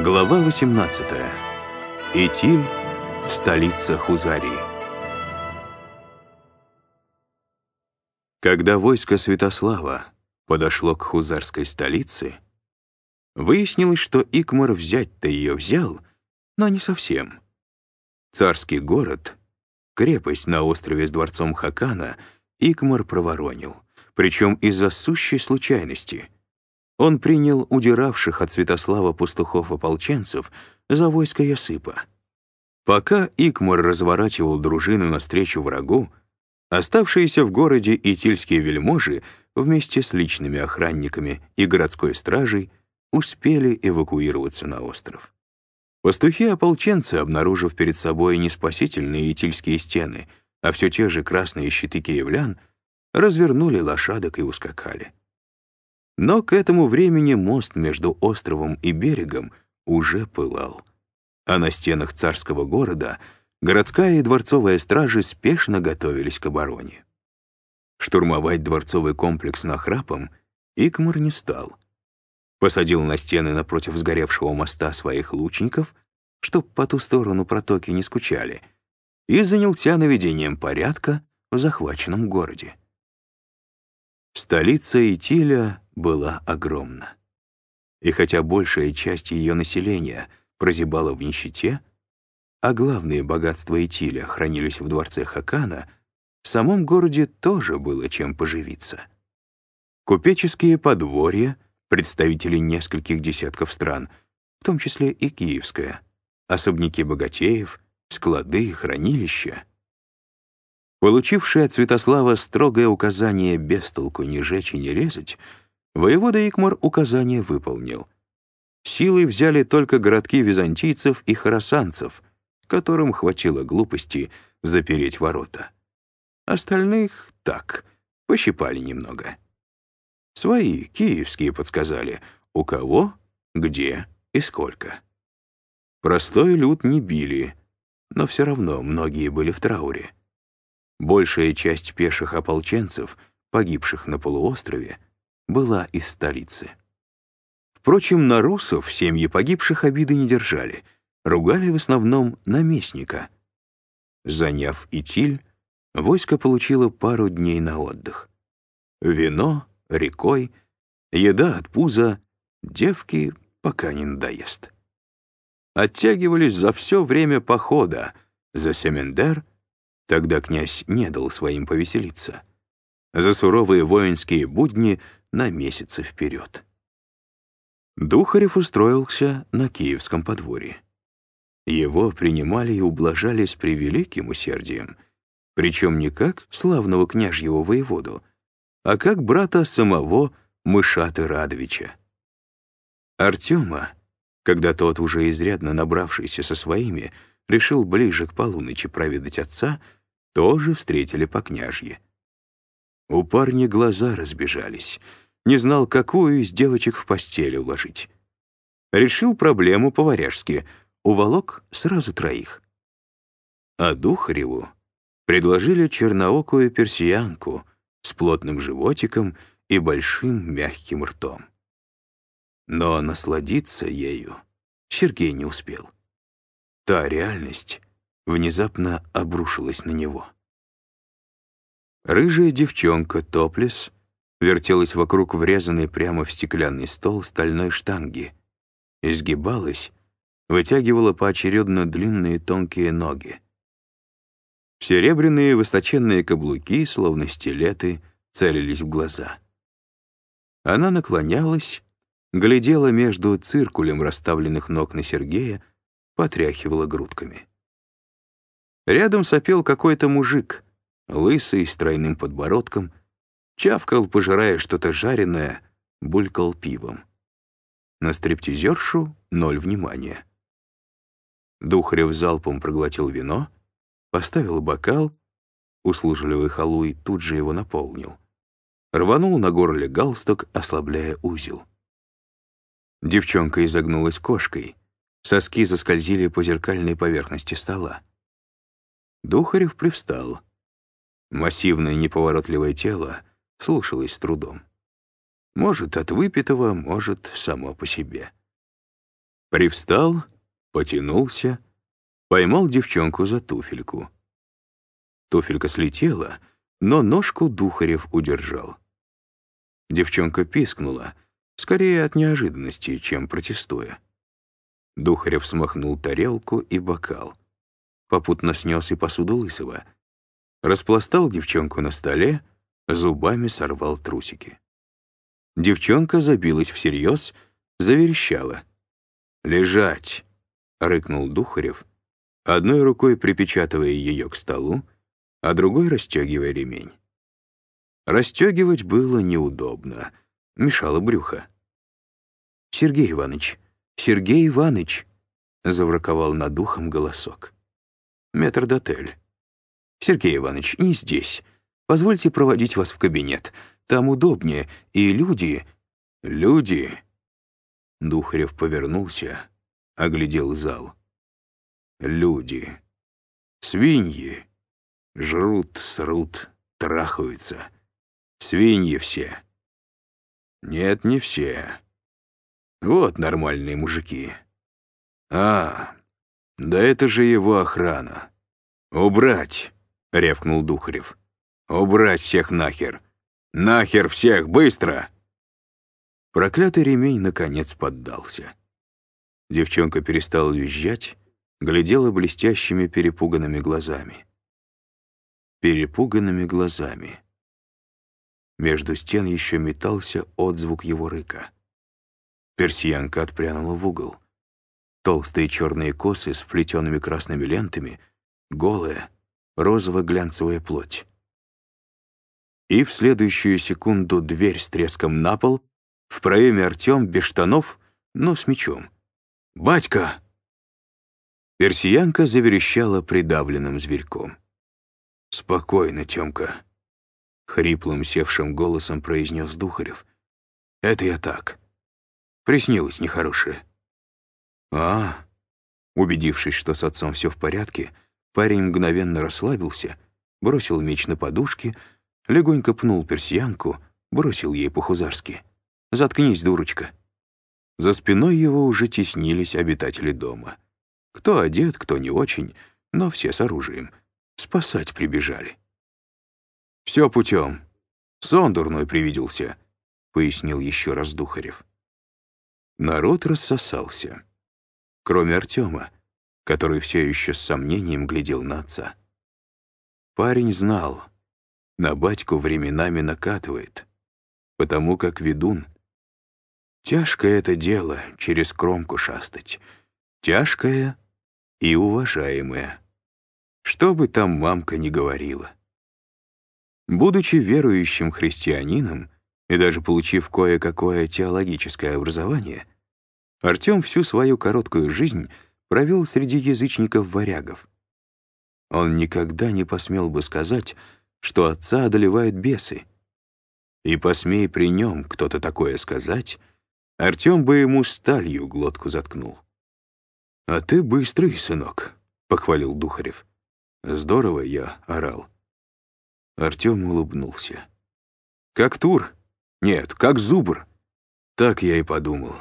Глава 18. Итиль, столица Хузарии. Когда войско Святослава подошло к хузарской столице, выяснилось, что Икмар взять-то ее взял, но не совсем. Царский город, крепость на острове с дворцом Хакана, Икмар проворонил, причем из-за сущей случайности — он принял удиравших от Святослава пастухов-ополченцев за войско Ясыпа. Пока Икмар разворачивал дружину навстречу врагу, оставшиеся в городе итильские вельможи вместе с личными охранниками и городской стражей успели эвакуироваться на остров. Пастухи-ополченцы, обнаружив перед собой не спасительные итильские стены, а все те же красные щиты киевлян, развернули лошадок и ускакали. Но к этому времени мост между островом и берегом уже пылал. А на стенах царского города городская и дворцовая стражи спешно готовились к обороне. Штурмовать дворцовый комплекс нахрапом Икмар не стал. Посадил на стены напротив сгоревшего моста своих лучников, чтоб по ту сторону протоки не скучали, и занялся наведением порядка в захваченном городе. Столица Итиля была огромна. И хотя большая часть ее населения прозябала в нищете, а главные богатства Итиля хранились в дворце Хакана, в самом городе тоже было чем поживиться. Купеческие подворья, представители нескольких десятков стран, в том числе и киевская, особняки богатеев, склады и хранилища. Получивший от Святослава строгое указание без толку не жечь и не резать — Воевода Икмар указание выполнил. Силой взяли только городки византийцев и хоросанцев, которым хватило глупости запереть ворота. Остальных так, пощипали немного. Свои, киевские, подсказали, у кого, где и сколько. Простой люд не били, но все равно многие были в трауре. Большая часть пеших ополченцев, погибших на полуострове, была из столицы. Впрочем, на русов семьи погибших обиды не держали, ругали в основном наместника. Заняв Итиль, войско получило пару дней на отдых. Вино, рекой, еда от пуза, девки пока не надоест. Оттягивались за все время похода, за Семендер, тогда князь не дал своим повеселиться. За суровые воинские будни — на месяцы вперед. Духарев устроился на киевском подворье. Его принимали и ублажали с превеликим усердием, причем не как славного княжьего воеводу, а как брата самого Мышаты Радовича. Артема, когда тот, уже изрядно набравшийся со своими, решил ближе к полуночи проведать отца, тоже встретили по княжье. У парня глаза разбежались. Не знал, какую из девочек в постели уложить. Решил проблему по-варяжски. Уволок сразу троих. А Духареву предложили черноокую персиянку с плотным животиком и большим мягким ртом. Но насладиться ею Сергей не успел. Та реальность внезапно обрушилась на него. Рыжая девчонка Топлес вертелась вокруг врезанной прямо в стеклянный стол стальной штанги, изгибалась, вытягивала поочередно длинные тонкие ноги. Серебряные высоченные каблуки, словно стилеты, целились в глаза. Она наклонялась, глядела между циркулем расставленных ног на Сергея, потряхивала грудками. Рядом сопел какой-то мужик — лысый, с тройным подбородком, чавкал, пожирая что-то жареное, булькал пивом. На стриптизершу — ноль внимания. Духарев залпом проглотил вино, поставил бокал, услужливый халуй тут же его наполнил. Рванул на горле галстук, ослабляя узел. Девчонка изогнулась кошкой, соски заскользили по зеркальной поверхности стола. Духарев привстал — Массивное неповоротливое тело слушалось с трудом. Может, от выпитого, может, само по себе. Привстал, потянулся, поймал девчонку за туфельку. Туфелька слетела, но ножку Духарев удержал. Девчонка пискнула, скорее от неожиданности, чем протестуя. Духарев смахнул тарелку и бокал. Попутно снес и посуду Лысого. Распластал девчонку на столе, зубами сорвал трусики. Девчонка забилась всерьез, заверещала. «Лежать!» — рыкнул Духарев, одной рукой припечатывая ее к столу, а другой расстегивая ремень. Расстегивать было неудобно, мешало брюхо. «Сергей Иванович, Сергей Иванович!» — завраковал над духом голосок. «Метрдотель. Сергей Иванович, не здесь. Позвольте проводить вас в кабинет. Там удобнее, и люди...» «Люди...» Духарев повернулся, оглядел зал. «Люди. Свиньи. Жрут, срут, трахаются. Свиньи все. Нет, не все. Вот нормальные мужики. А, да это же его охрана. Убрать, рявкнул Духарев. Убрать всех нахер. Нахер всех, быстро! Проклятый ремень наконец поддался. Девчонка перестала визжать, глядела блестящими перепуганными глазами перепуганными глазами. Между стен еще метался отзвук его рыка. Персиянка отпрянула в угол. Толстые черные косы с вплетенными красными лентами, голая, розово-глянцевая плоть. И в следующую секунду дверь с треском на пол, в проеме Артем без штанов, но с мечом. «Батька!» Персиянка заверещала придавленным зверьком. «Спокойно, Тёмка», — хриплым севшим голосом произнес Духарев. «Это я так. Приснилось нехорошее». «А, Убедившись, что с отцом все в порядке, парень мгновенно расслабился, бросил меч на подушки, легонько пнул персиянку, бросил ей по-хузарски. «Заткнись, дурочка». За спиной его уже теснились обитатели дома. Кто одет, кто не очень, но все с оружием — Спасать прибежали. «Все путем. Сон дурной привиделся», — пояснил еще раз Духарев. Народ рассосался. Кроме Артема, который все еще с сомнением глядел на отца. Парень знал, на батьку временами накатывает, потому как ведун. Тяжкое это дело через кромку шастать. Тяжкое и уважаемое что бы там мамка ни говорила. Будучи верующим христианином и даже получив кое-какое теологическое образование, Артем всю свою короткую жизнь провел среди язычников-варягов. Он никогда не посмел бы сказать, что отца одолевают бесы. И посмей при нем кто-то такое сказать, Артем бы ему сталью глотку заткнул. «А ты быстрый, сынок», — похвалил Духарев. Здорово я орал. Артем улыбнулся. «Как Тур? Нет, как Зубр». Так я и подумал.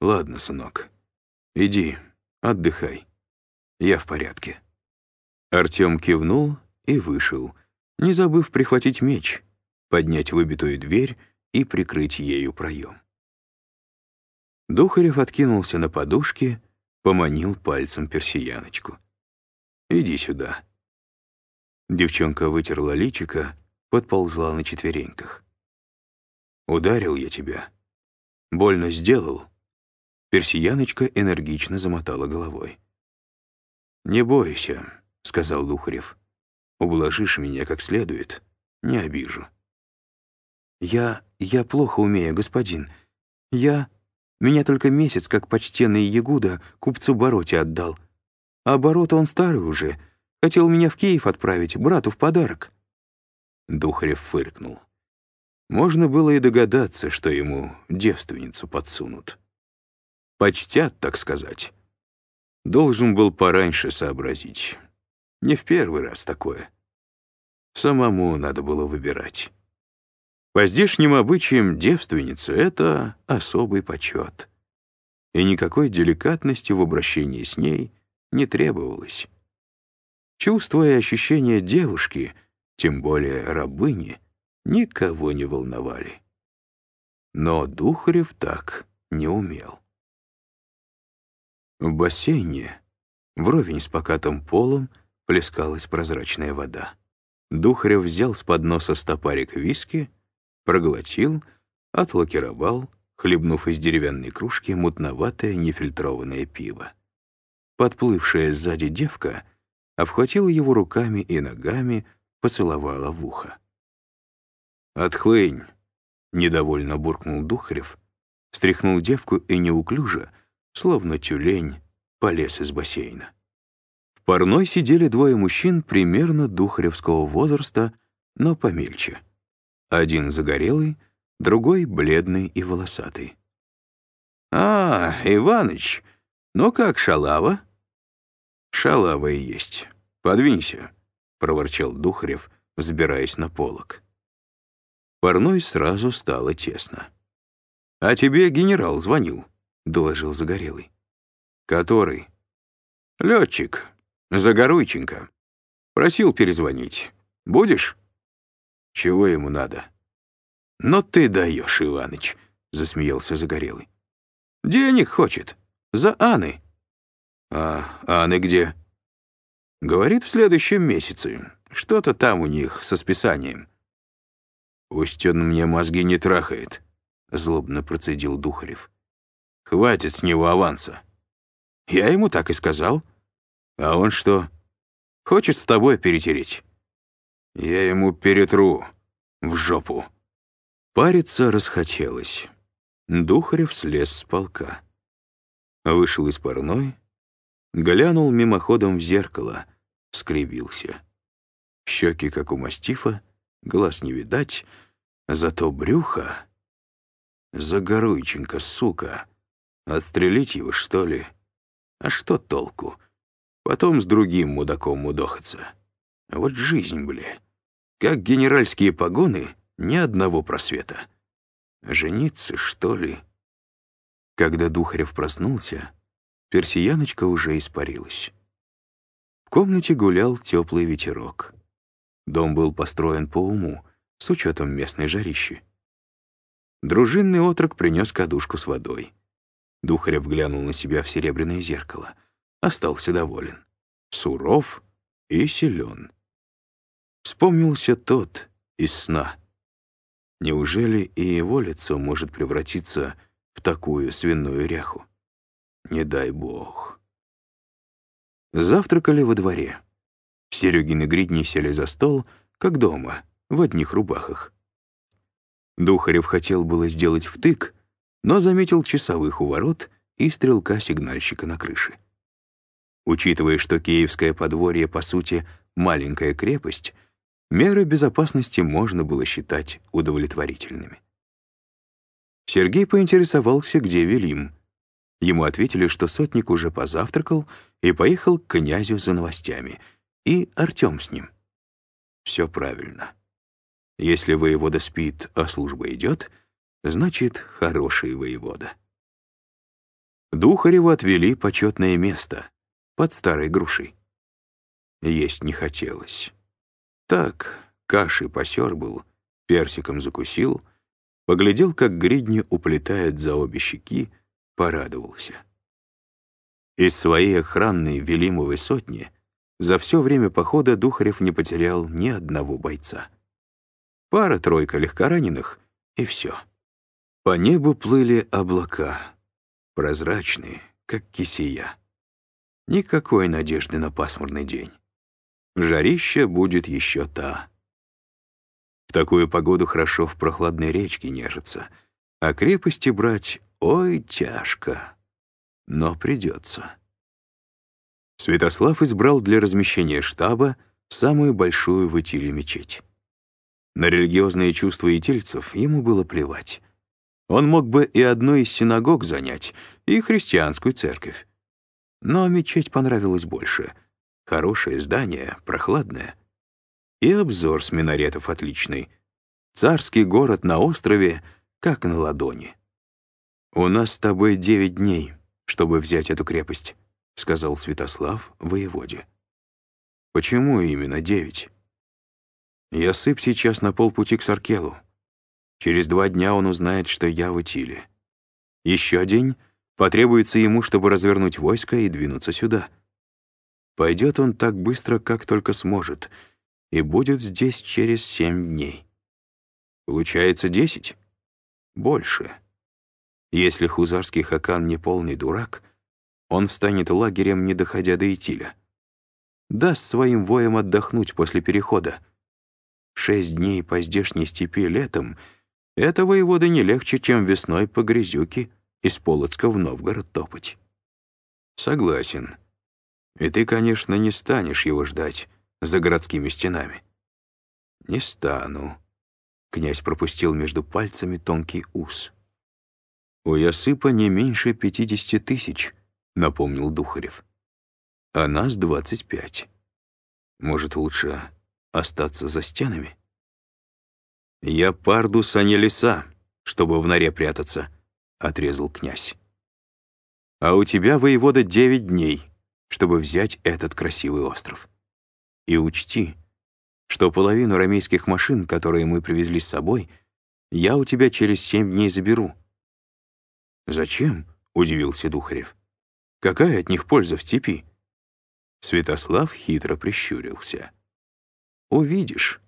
«Ладно, сынок, иди, отдыхай. Я в порядке». Артем кивнул и вышел, не забыв прихватить меч, поднять выбитую дверь и прикрыть ею проем. Духарев откинулся на подушке, поманил пальцем персияночку. Иди сюда». Девчонка вытерла личико, подползла на четвереньках. «Ударил я тебя. Больно сделал». Персияночка энергично замотала головой. «Не бойся», — сказал Духарев. «Ублажишь меня как следует, не обижу». «Я... я плохо умею, господин. Я... Меня только месяц, как почтенный Ягуда, купцу Бороте отдал. А оборот он старый уже. Хотел меня в Киев отправить, брату в подарок». Духарев фыркнул. Можно было и догадаться, что ему девственницу подсунут. Почтят, так сказать. Должен был пораньше сообразить. Не в первый раз такое. Самому надо было выбирать. По здешним обычаям девственница — это особый почет. и никакой деликатности в обращении с ней не требовалось. Чувства и ощущения девушки, тем более рабыни, никого не волновали. Но Духарев так не умел. В бассейне, вровень с покатым полом, плескалась прозрачная вода. Духарев взял с подноса стопарик виски, проглотил, отлакировал, хлебнув из деревянной кружки мутноватое нефильтрованное пиво. Подплывшая сзади девка обхватила его руками и ногами, поцеловала в ухо. «Отхлынь!» — недовольно буркнул Духарев, встряхнул девку и неуклюже, словно тюлень, полез из бассейна. В парной сидели двое мужчин примерно духаревского возраста, но помельче. Один загорелый, другой бледный и волосатый. «А, Иваныч, ну как шалава?» «Шалава и есть. Подвинься», — проворчал Духарев, взбираясь на полок. Парной сразу стало тесно. «А тебе генерал звонил», — доложил Загорелый. «Который?» «Летчик. Загоруйченко. Просил перезвонить. Будешь?» «Чего ему надо?» «Но ты даешь, Иваныч», — засмеялся Загорелый. «Денег хочет. За Анны». «А Анны где?» «Говорит, в следующем месяце. Что-то там у них со списанием». «Пусть он мне мозги не трахает», — злобно процедил Духарев. «Хватит с него аванса». «Я ему так и сказал». «А он что? Хочет с тобой перетереть?» «Я ему перетру в жопу». Париться расхотелось. Духарев слез с полка. Вышел из парной, глянул мимоходом в зеркало, скривился. Щеки, как у мастифа, глаз не видать, зато брюхо... Загоруйченко, сука. Отстрелить его, что ли? А что толку? Потом с другим мудаком мудохаться. Вот жизнь, бля. Как генеральские погоны ни одного просвета. Жениться, что ли? Когда Духарев проснулся, персияночка уже испарилась. В комнате гулял теплый ветерок. Дом был построен по уму, с учетом местной жарищи. Дружинный отрок принес кадушку с водой. Духарев глянул на себя в серебряное зеркало. Остался доволен. Суров и силен. Вспомнился тот из сна — Неужели и его лицо может превратиться в такую свиную ряху? Не дай бог. Завтракали во дворе. Серегин и Гридни сели за стол, как дома, в одних рубахах. Духарев хотел было сделать втык, но заметил часовых у ворот и стрелка-сигнальщика на крыше. Учитывая, что Киевское подворье, по сути, маленькая крепость, меры безопасности можно было считать удовлетворительными. Сергей поинтересовался, где Велим. Ему ответили, что сотник уже позавтракал и поехал к князю за новостями, и Артем с ним. Все правильно. Если воевода спит, а служба идет, значит, хороший воевода. Духареву отвели почетное место под старой грушей. Есть не хотелось. Так, каши посербал, персиком закусил, поглядел, как гридни уплетает за обе щеки, порадовался. Из своей охранной Велимовой сотни за все время похода Духарев не потерял ни одного бойца. Пара-тройка легкораненых, и все. По небу плыли облака, прозрачные, как кисия. Никакой надежды на пасмурный день. Жарища будет еще та. В такую погоду хорошо в прохладной речке нежиться, а крепости брать ой тяжко. Но придется. Святослав избрал для размещения штаба самую большую в Итиле мечеть. На религиозные чувства итильцев ему было плевать. Он мог бы и одну из синагог занять, и христианскую церковь. Но мечеть понравилась больше — Хорошее здание, прохладное. И обзор с минаретов отличный. Царский город на острове, как на ладони. «У нас с тобой девять дней», чтобы взять эту крепость», — сказал Святослав воеводе. «Почему именно девять?» «Ясып сейчас на полпути к Саркелу. Через два дня он узнает, что я в Итиле. Еще день потребуется ему, чтобы развернуть войско и двинуться сюда. Пойдет он так быстро, как только сможет, и будет здесь через семь дней. Получается десять? Больше. Если хузарский хакан не полный дурак, он встанет лагерем, не доходя до Итиля. Даст своим воям отдохнуть после перехода. Шесть дней по здешней степи летом — это, воевода, не легче, чем весной по грязюке из Полоцка в Новгород топать. Согласен. И ты, конечно, не станешь его ждать за городскими стенами. Не стану. Князь пропустил между пальцами тонкий ус. «У Ясыпа не меньше пятидесяти тысяч», — напомнил Духарев. «А нас двадцать пять. Может, лучше остаться за стенами?» «Я пардус, а не лиса, чтобы в норе прятаться», — отрезал князь. «А у тебя, воевода, девять дней, чтобы взять этот красивый остров. И учти, что половину рамейских машин, которые мы привезли с собой, я у тебя через семь дней заберу». «Зачем?» — удивился Духарев. «Какая от них польза в степи?» Святослав хитро прищурился. «Увидишь.